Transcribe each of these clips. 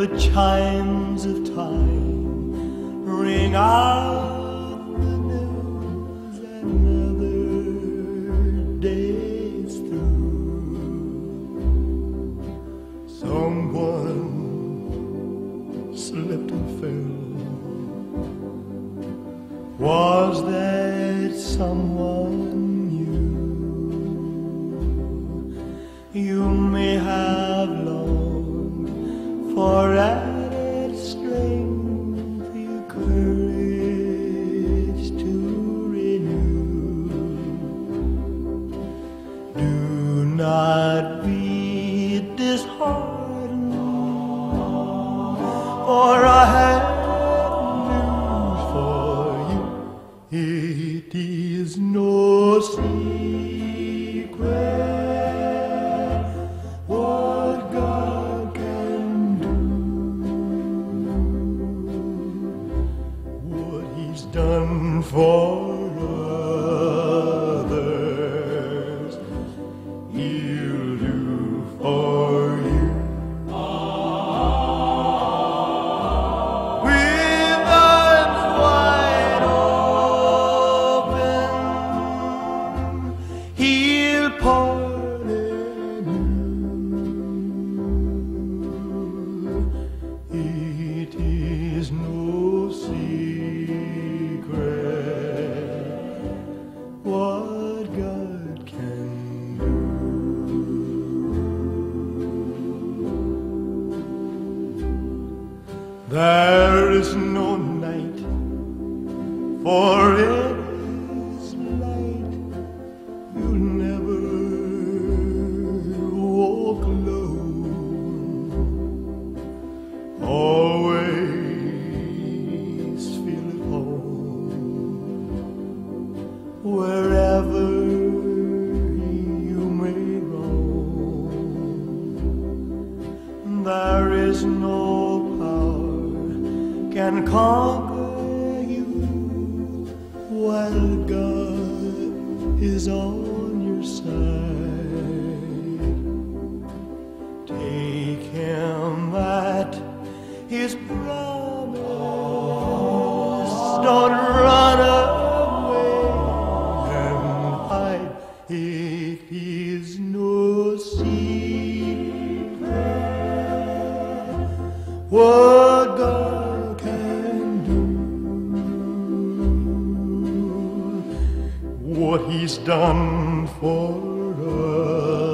the chimes of time ring out the news another day's through. Someone slipped and fell. Was that someone disheartened, for I have news for you. It is no secret There is no night, for it is light. You'll never walk alone. Always feel at home wherever you may roam. There is no power can conquer you while God is on your side. Take Him at His promise. Don't run away and hide. It is no secret what God what He's done for others,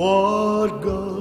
What God